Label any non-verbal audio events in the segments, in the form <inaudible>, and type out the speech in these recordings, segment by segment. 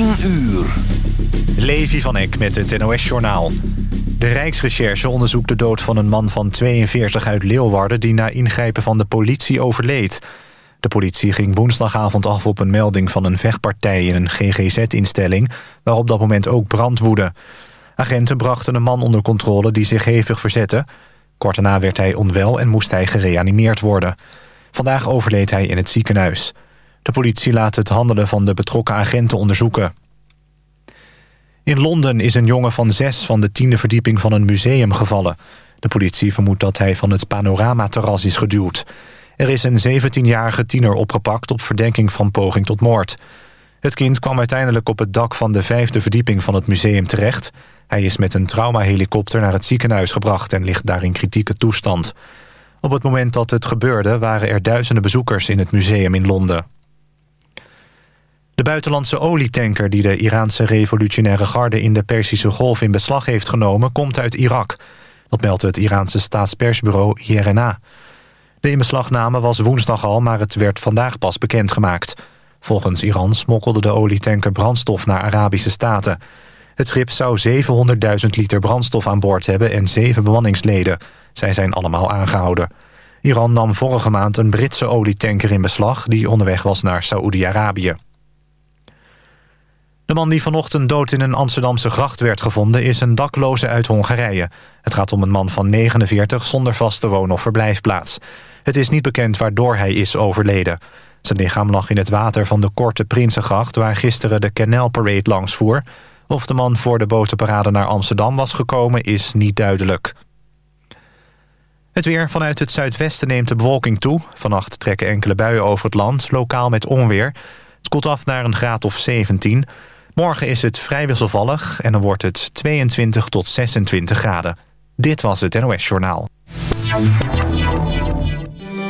10 uur. Levi van Eck met het NOS-journaal. De Rijksrecherche onderzoekt de dood van een man van 42 uit Leeuwarden... die na ingrijpen van de politie overleed. De politie ging woensdagavond af op een melding van een vechtpartij... in een GGZ-instelling, waar op dat moment ook brand woedde. Agenten brachten een man onder controle die zich hevig verzette. Kort daarna werd hij onwel en moest hij gereanimeerd worden. Vandaag overleed hij in het ziekenhuis. De politie laat het handelen van de betrokken agenten onderzoeken. In Londen is een jongen van zes van de tiende verdieping van een museum gevallen. De politie vermoedt dat hij van het panoramaterras is geduwd. Er is een 17-jarige tiener opgepakt op verdenking van poging tot moord. Het kind kwam uiteindelijk op het dak van de vijfde verdieping van het museum terecht. Hij is met een traumahelikopter naar het ziekenhuis gebracht... en ligt daar in kritieke toestand. Op het moment dat het gebeurde waren er duizenden bezoekers in het museum in Londen. De buitenlandse olietanker die de Iraanse revolutionaire garde... in de Perzische Golf in beslag heeft genomen, komt uit Irak. Dat meldt het Iraanse staatspersbureau IRNA. De inbeslagname was woensdag al, maar het werd vandaag pas bekendgemaakt. Volgens Iran smokkelde de olietanker brandstof naar Arabische staten. Het schip zou 700.000 liter brandstof aan boord hebben en zeven bemanningsleden. Zij zijn allemaal aangehouden. Iran nam vorige maand een Britse olietanker in beslag... die onderweg was naar Saoedi-Arabië. De man die vanochtend dood in een Amsterdamse gracht werd gevonden... is een dakloze uit Hongarije. Het gaat om een man van 49 zonder vaste woon- of verblijfplaats. Het is niet bekend waardoor hij is overleden. Zijn lichaam lag in het water van de Korte Prinsengracht... waar gisteren de Canal Parade langs voer. Of de man voor de botenparade naar Amsterdam was gekomen is niet duidelijk. Het weer vanuit het zuidwesten neemt de bewolking toe. Vannacht trekken enkele buien over het land, lokaal met onweer. Het koelt af naar een graad of 17. Morgen is het vrij wisselvallig en dan wordt het 22 tot 26 graden. Dit was het NOS Journaal.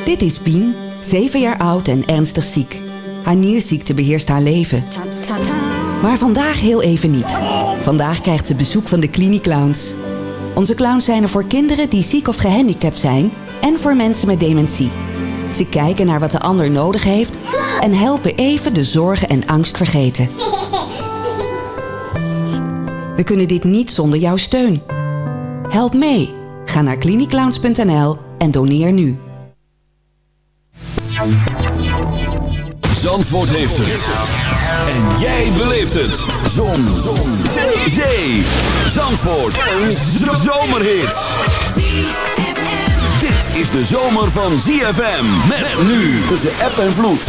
Dit is Pien, 7 jaar oud en ernstig ziek. Haar nierziekte beheerst haar leven. Maar vandaag heel even niet. Vandaag krijgt ze bezoek van de Cliniclowns. Onze clowns zijn er voor kinderen die ziek of gehandicapt zijn... en voor mensen met dementie. Ze kijken naar wat de ander nodig heeft... en helpen even de zorgen en angst vergeten. <laughs> We kunnen dit niet zonder jouw steun. Help mee. Ga naar cliniclowns.nl en doneer nu. Zandvoort heeft het. En jij beleeft het. Zon. Zon. Zee. Zandvoort. Een zomerhit. Dit is de zomer van ZFM. Met nu tussen app en vloed.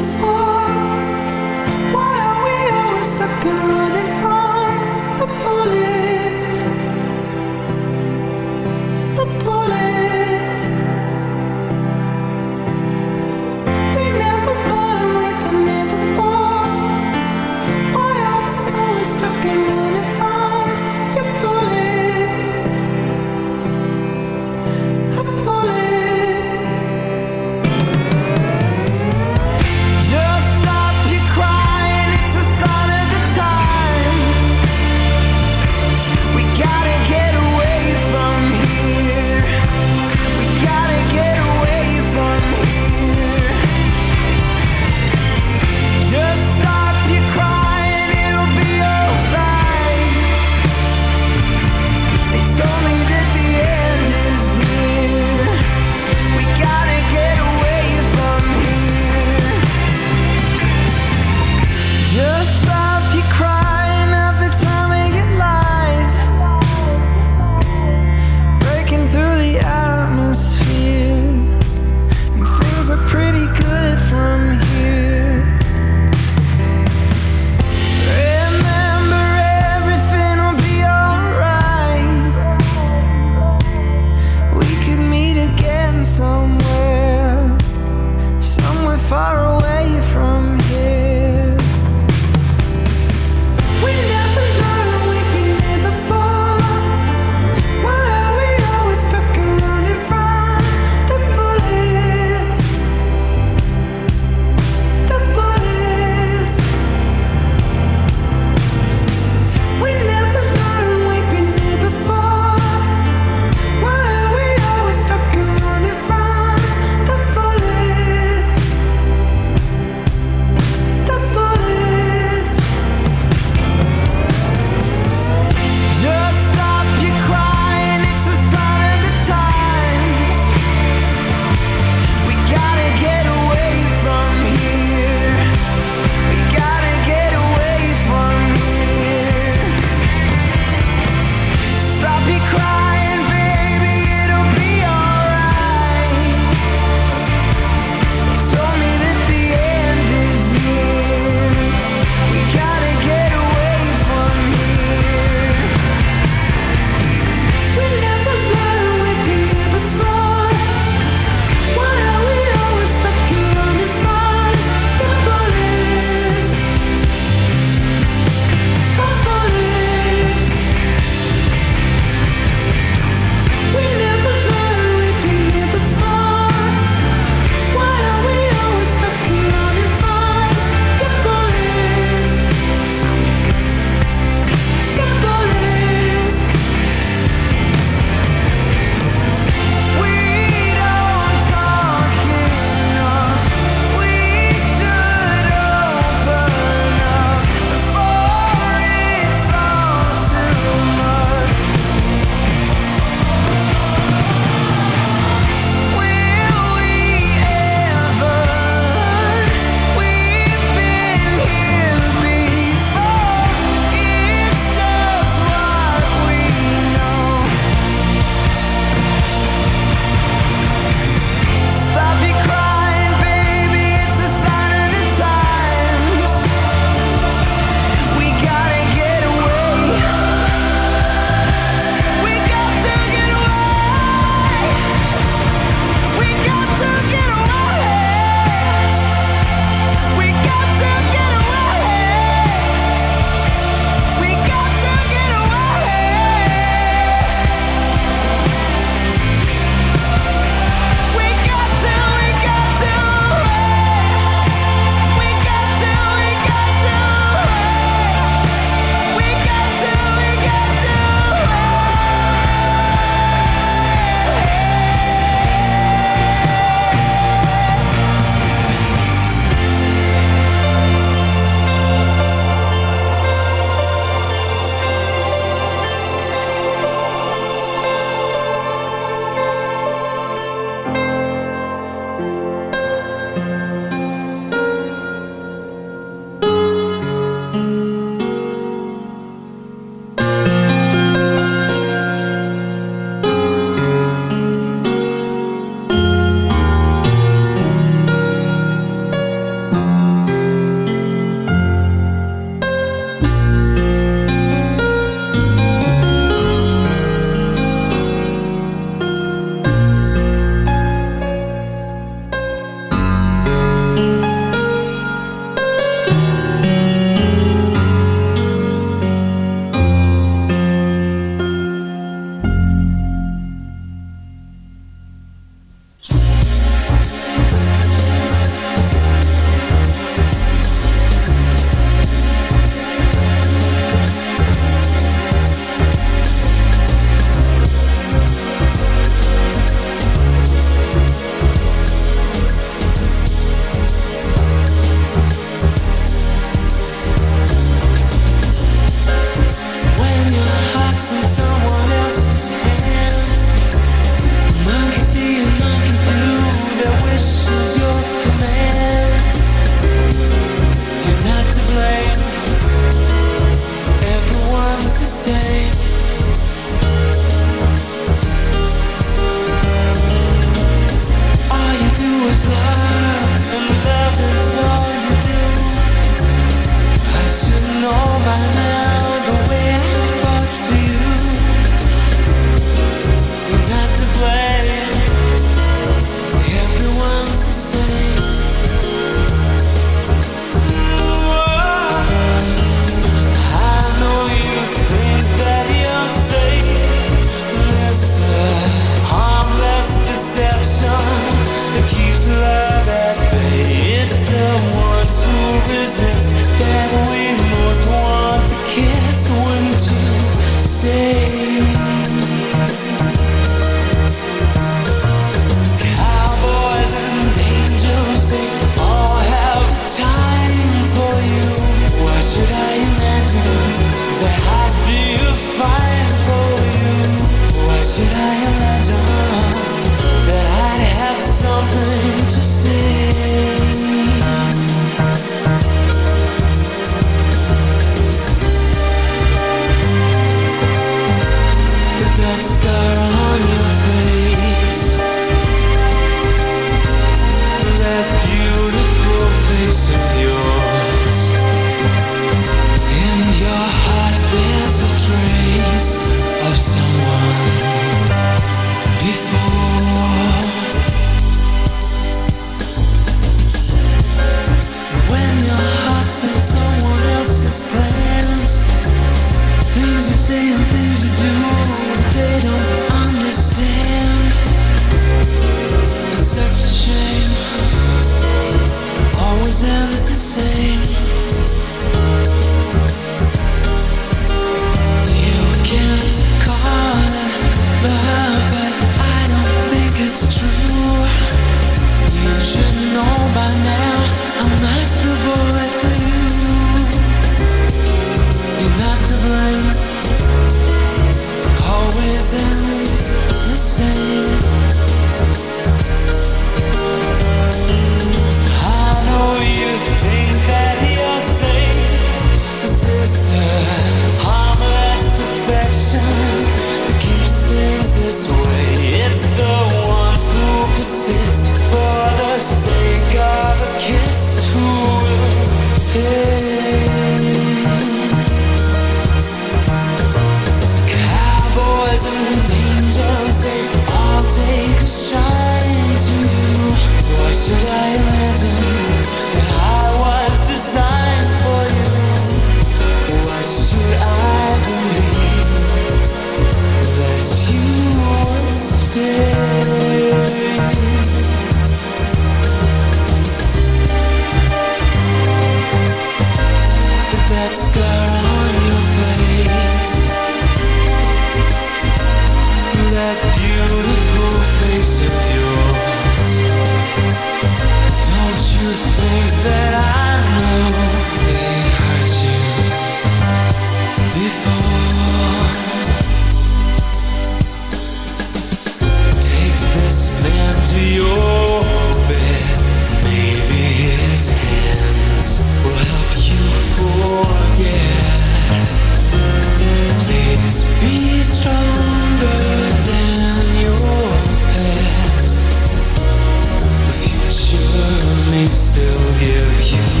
you.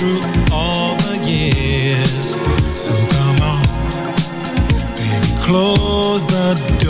Through all the years. So come on, baby, close the door